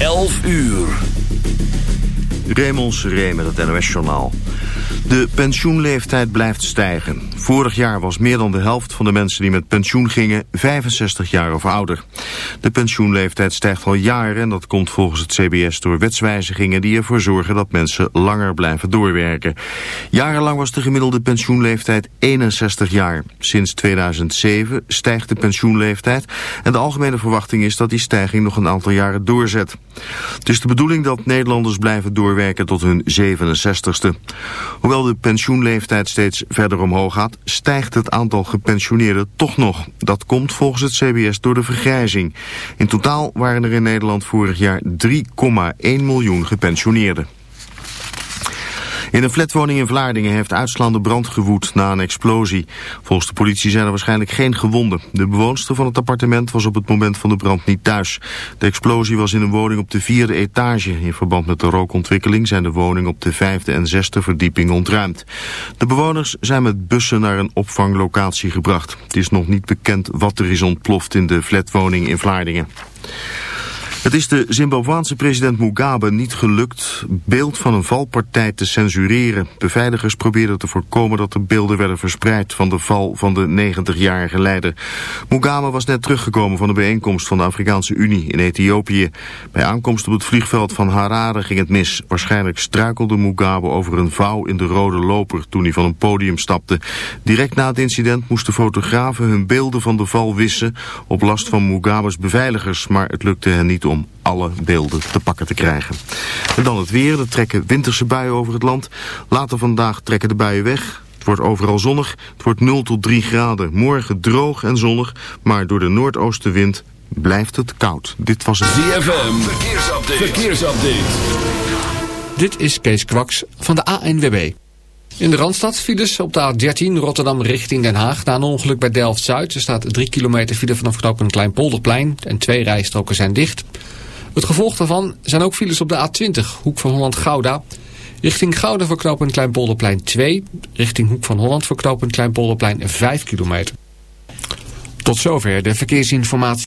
11 uur. Raymond Seré met het NOS-journaal. De pensioenleeftijd blijft stijgen. Vorig jaar was meer dan de helft van de mensen die met pensioen gingen 65 jaar of ouder. De pensioenleeftijd stijgt al jaren en dat komt volgens het CBS door wetswijzigingen die ervoor zorgen dat mensen langer blijven doorwerken. Jarenlang was de gemiddelde pensioenleeftijd 61 jaar. Sinds 2007 stijgt de pensioenleeftijd en de algemene verwachting is dat die stijging nog een aantal jaren doorzet. Het is de bedoeling dat Nederlanders blijven doorwerken tot hun 67ste. Hoewel de pensioenleeftijd steeds verder omhoog gaat, stijgt het aantal gepensioneerden toch nog. Dat komt volgens het CBS door de vergrijzing. In totaal waren er in Nederland vorig jaar 3,1 miljoen gepensioneerden. In een flatwoning in Vlaardingen heeft uitslaande brand gewoed na een explosie. Volgens de politie zijn er waarschijnlijk geen gewonden. De bewoonster van het appartement was op het moment van de brand niet thuis. De explosie was in een woning op de vierde etage. In verband met de rookontwikkeling zijn de woningen op de vijfde en zesde verdieping ontruimd. De bewoners zijn met bussen naar een opvanglocatie gebracht. Het is nog niet bekend wat er is ontploft in de flatwoning in Vlaardingen. Het is de Zimbabwaanse president Mugabe niet gelukt beeld van een valpartij te censureren. Beveiligers probeerden te voorkomen dat er beelden werden verspreid van de val van de 90-jarige leider. Mugabe was net teruggekomen van de bijeenkomst van de Afrikaanse Unie in Ethiopië. Bij aankomst op het vliegveld van Harare ging het mis. Waarschijnlijk struikelde Mugabe over een vouw in de rode loper toen hij van een podium stapte. Direct na het incident moesten fotografen hun beelden van de val wissen op last van Mugabe's beveiligers, maar het lukte hen niet om alle beelden te pakken te krijgen. En dan het weer. Er trekken winterse buien over het land. Later vandaag trekken de buien weg. Het wordt overal zonnig. Het wordt 0 tot 3 graden. Morgen droog en zonnig. Maar door de noordoostenwind blijft het koud. Dit was het ZFM. Verkeersupdate. Verkeersupdate. Dit is Kees Kwaks van de ANWB. In de Randstad files op de A13 Rotterdam richting Den Haag. Na een ongeluk bij Delft-Zuid. Er staat 3 kilometer file vanaf knooppunt Kleinpolderplein. En twee rijstroken zijn dicht. Het gevolg daarvan zijn ook files op de A20, Hoek van Holland-Gouda. Richting Gouda voor knooppunt Kleinpolderplein 2. Richting Hoek van Holland voor knooppunt Kleinpolderplein 5 kilometer. Tot zover de verkeersinformatie.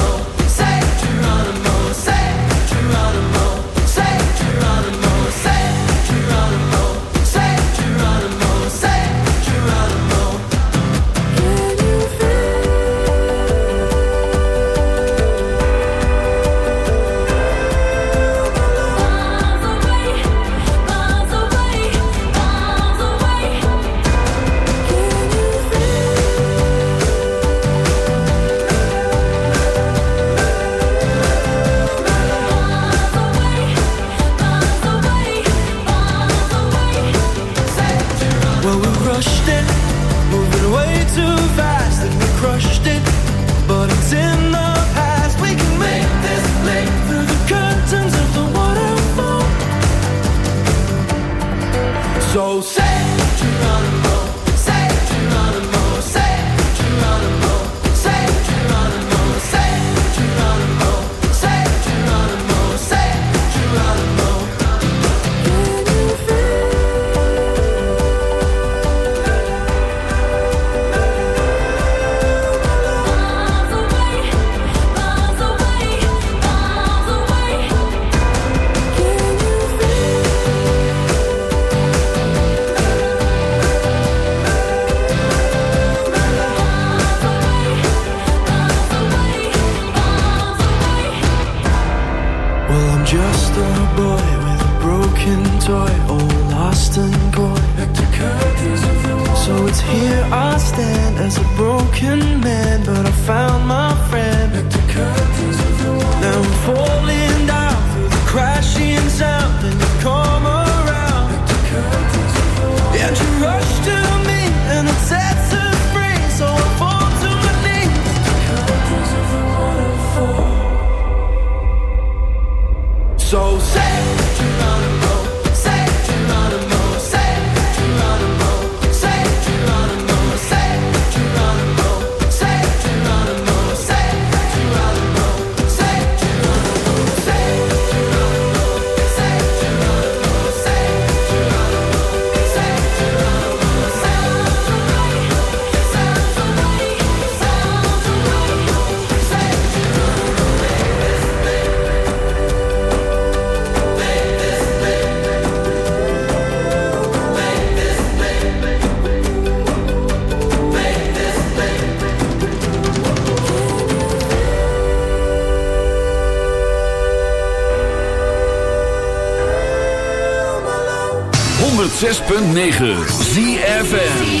106.9 ZFN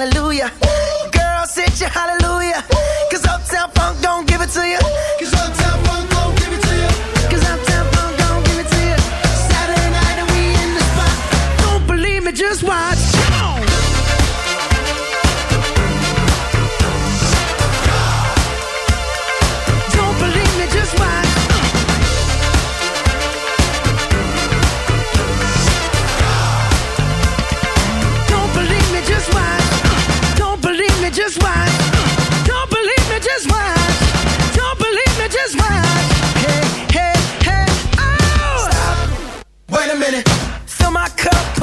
Hallelujah. Girls hit you, hallelujah. Cause Uptown Funk don't give it to you. Cause Uptown Funk don't give it to you. Cause Uptown Funk don't give it to you. Saturday night and we in the spot. Don't believe me, just watch.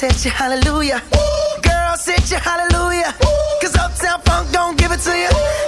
hit you, hallelujah. Girls hit you, hallelujah. Cause Uptown Funk don't give it to you. Cause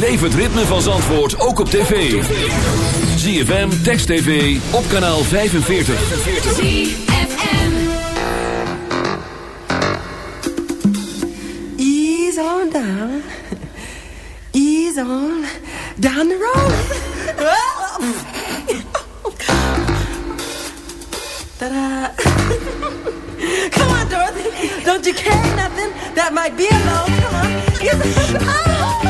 Beleef het ritme van Zandvoort ook op tv. ZFM, Text TV, op kanaal 45. ZFM. Ease on down. Ease on down the road. Ta-da. Come on, Dorothy. Don't you carry nothing that might be a load? Come on.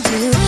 do.